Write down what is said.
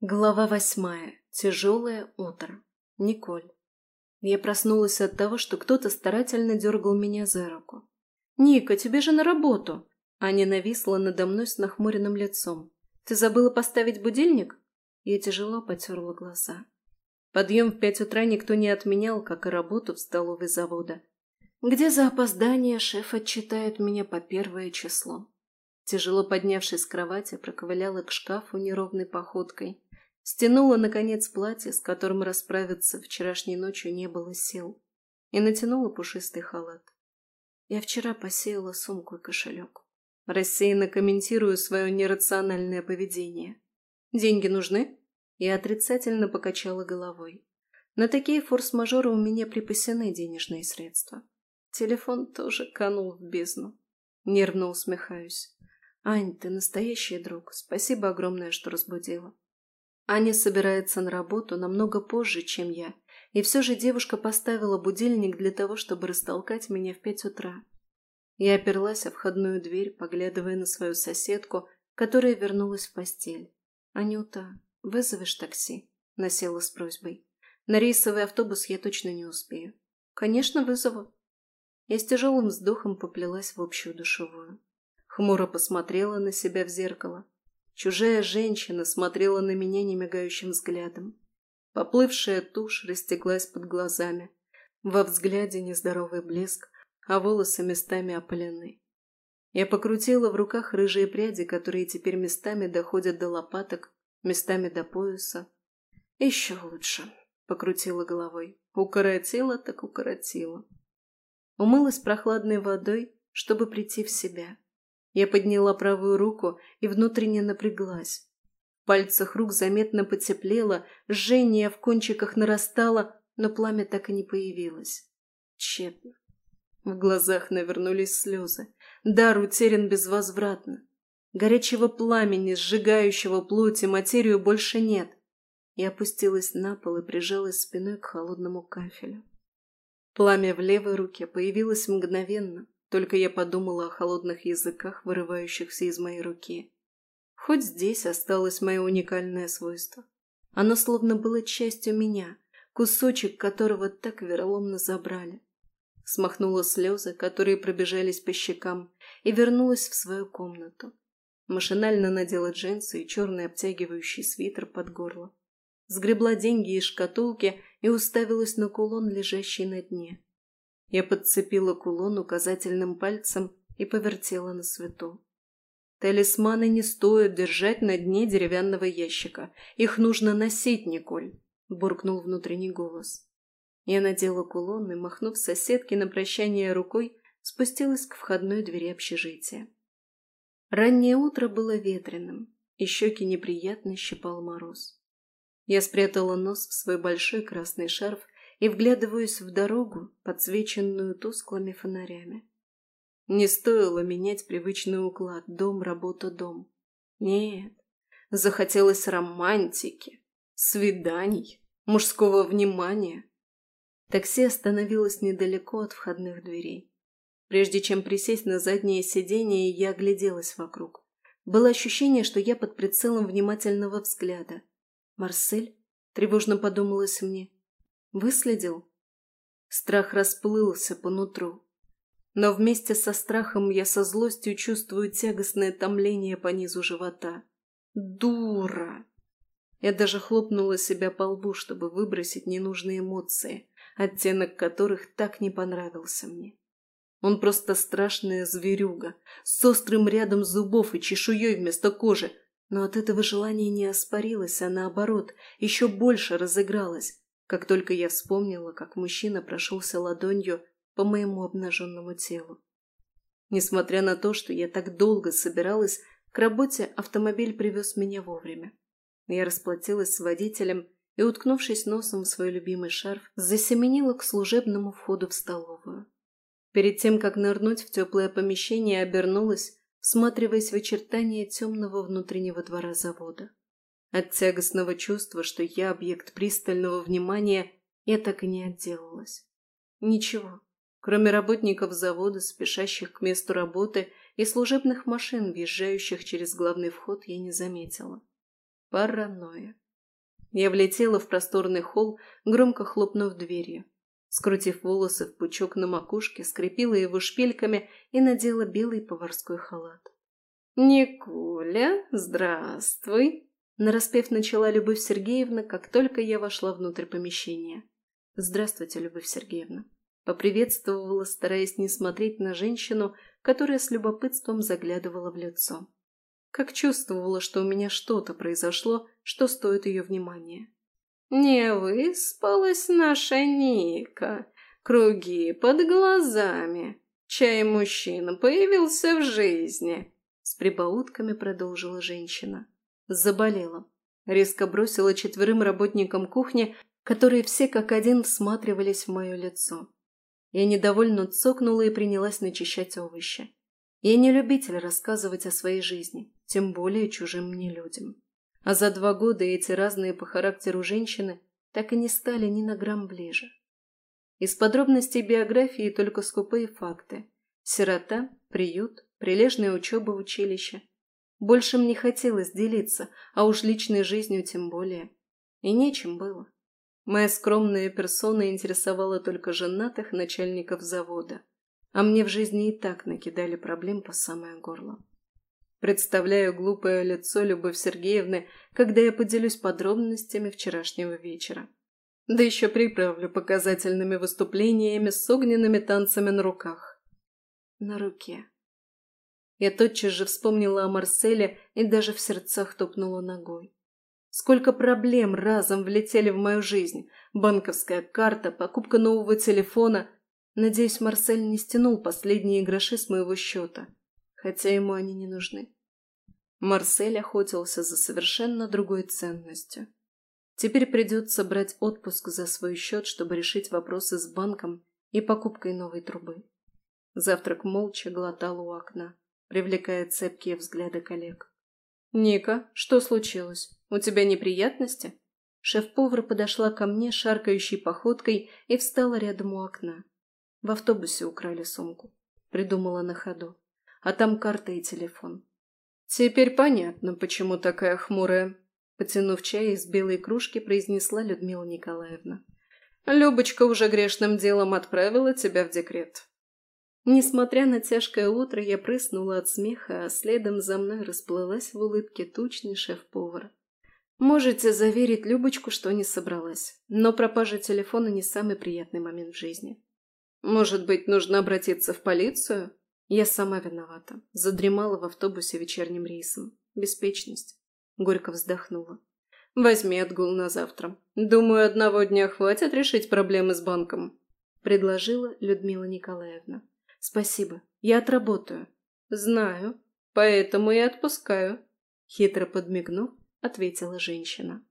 Глава восьмая. Тяжелое утро. Николь. Я проснулась от того, что кто-то старательно дергал меня за руку. «Ника, тебе же на работу!» Аня нависла надо мной с нахмуренным лицом. «Ты забыла поставить будильник?» Я тяжело потерла глаза. Подъем в пять утра никто не отменял, как и работу в столовой завода. Где за опоздание шеф отчитает меня по первое число. Тяжело поднявшись с кровати, проковыляла к шкафу неровной походкой Стянула, наконец, платье, с которым расправиться вчерашней ночью не было сил, и натянула пушистый халат. Я вчера посеяла сумку и кошелек. Рассеянно комментирую свое нерациональное поведение. «Деньги нужны?» Я отрицательно покачала головой. На такие форс-мажоры у меня припасены денежные средства. Телефон тоже канул в бездну. Нервно усмехаюсь. «Ань, ты настоящий друг. Спасибо огромное, что разбудила. Аня собирается на работу намного позже, чем я, и все же девушка поставила будильник для того, чтобы растолкать меня в пять утра. Я оперлась о входную дверь, поглядывая на свою соседку, которая вернулась в постель. «Анюта, вызовешь такси?» – насела с просьбой. «На рейсовый автобус я точно не успею». «Конечно, вызову». Я с тяжелым вздохом поплелась в общую душевую. Хмуро посмотрела на себя в зеркало – Чужая женщина смотрела на меня немигающим взглядом. Поплывшая тушь растеклась под глазами. Во взгляде нездоровый блеск, а волосы местами опалены. Я покрутила в руках рыжие пряди, которые теперь местами доходят до лопаток, местами до пояса. Еще лучше, покрутила головой. Укоротила так укоротила. Умылась прохладной водой, чтобы прийти в себя. Я подняла правую руку и внутренне напряглась. В пальцах рук заметно потеплело, жжение в кончиках нарастало, но пламя так и не появилось. Тщетно. В глазах навернулись слезы. Дар утерян безвозвратно. Горячего пламени, сжигающего плоть и материю, больше нет. Я опустилась на пол и прижалась спиной к холодному кафелю. Пламя в левой руке появилось мгновенно, только я подумала о холодных языках, вырывающихся из моей руки. Хоть здесь осталось мое уникальное свойство. Оно словно было частью меня, кусочек которого так вероломно забрали. Смахнула слезы, которые пробежались по щекам, и вернулась в свою комнату. Машинально надела джинсы и черный обтягивающий свитер под горло. Сгребла деньги из шкатулки и уставилась на кулон, лежащий на дне. Я подцепила кулон указательным пальцем и повертела на свету. Талисманы не стоят держать на дне деревянного ящика. Их нужно носить, Николь, — буркнул внутренний голос. Я надела кулон и, махнув соседке на прощание рукой, спустилась к входной двери общежития. Раннее утро было ветреным, и щеки неприятно щипал мороз. Я спрятала нос в свой большой красный шарф и вглядываюсь в дорогу, подсвеченную тусклыми фонарями. Не стоило менять привычный уклад «дом, работа, дом». Нет, захотелось романтики, свиданий, мужского внимания. Такси остановилось недалеко от входных дверей. Прежде чем присесть на заднее сиденье, я огляделась вокруг. Было ощущение, что я под прицелом внимательного взгляда. «Марсель?» – тревожно подумалось мне. Выследил? Страх расплылся по нутру. Но вместе со страхом я со злостью чувствую тягостное томление по низу живота. Дура! Я даже хлопнула себя по лбу, чтобы выбросить ненужные эмоции, оттенок которых так не понравился мне. Он просто страшная зверюга, с острым рядом зубов и чешуей вместо кожи, но от этого желание не оспорилось, а наоборот, еще больше разыгралось, как только я вспомнила, как мужчина прошелся ладонью по моему обнаженному телу. Несмотря на то, что я так долго собиралась, к работе автомобиль привез меня вовремя. Я расплатилась с водителем и, уткнувшись носом в свой любимый шарф, засеменила к служебному входу в столовую. Перед тем, как нырнуть в теплое помещение, обернулась, всматриваясь в очертания темного внутреннего двора завода. От тягостного чувства, что я объект пристального внимания, я так и не отделалась. Ничего, кроме работников завода, спешащих к месту работы, и служебных машин, въезжающих через главный вход, я не заметила. Паранойя. Я влетела в просторный холл, громко хлопнув дверью. Скрутив волосы в пучок на макушке, скрепила его шпильками и надела белый поварской халат. «Николя, здравствуй!» Нараспев начала Любовь Сергеевна, как только я вошла внутрь помещения. «Здравствуйте, Любовь Сергеевна!» Поприветствовала, стараясь не смотреть на женщину, которая с любопытством заглядывала в лицо. Как чувствовала, что у меня что-то произошло, что стоит ее внимания. «Не выспалась наша Ника, круги под глазами. Чай мужчина появился в жизни», с прибаутками продолжила женщина. Заболела. Резко бросила четверым работникам кухни, которые все как один всматривались в мое лицо. Я недовольно цокнула и принялась начищать овощи. Я не любитель рассказывать о своей жизни, тем более чужим мне людям. А за два года эти разные по характеру женщины так и не стали ни на грамм ближе. Из подробностей биографии только скупые факты. Сирота, приют, прилежная учеба в училище. Больше мне хотелось делиться, а уж личной жизнью тем более. И нечем было. Моя скромная персона интересовала только женатых начальников завода, а мне в жизни и так накидали проблем по самое горло. Представляю глупое лицо Любовь Сергеевны, когда я поделюсь подробностями вчерашнего вечера. Да еще приправлю показательными выступлениями с огненными танцами на руках. На руке. Я тотчас же вспомнила о Марселе и даже в сердцах топнула ногой. Сколько проблем разом влетели в мою жизнь. Банковская карта, покупка нового телефона. Надеюсь, Марсель не стянул последние гроши с моего счета. Хотя ему они не нужны. Марсель охотился за совершенно другой ценностью. Теперь придется брать отпуск за свой счет, чтобы решить вопросы с банком и покупкой новой трубы. Завтрак молча глотал у окна привлекая цепкие взгляды коллег. «Ника, что случилось? У тебя неприятности?» Шеф-повар подошла ко мне шаркающей походкой и встала рядом у окна. В автобусе украли сумку. Придумала на ходу. А там карта и телефон. «Теперь понятно, почему такая хмурая», потянув чай из белой кружки, произнесла Людмила Николаевна. «Любочка уже грешным делом отправила тебя в декрет. Несмотря на тяжкое утро, я прыснула от смеха, а следом за мной расплылась в улыбке тучный шеф-повар. Можете заверить Любочку, что не собралась, но пропажа телефона не самый приятный момент в жизни. Может быть, нужно обратиться в полицию? Я сама виновата. Задремала в автобусе вечерним рейсом. Беспечность. Горько вздохнула. Возьми отгул на завтра. Думаю, одного дня хватит решить проблемы с банком. Предложила Людмила Николаевна. «Спасибо. Я отработаю». «Знаю. Поэтому и отпускаю», — хитро подмигнув, ответила женщина.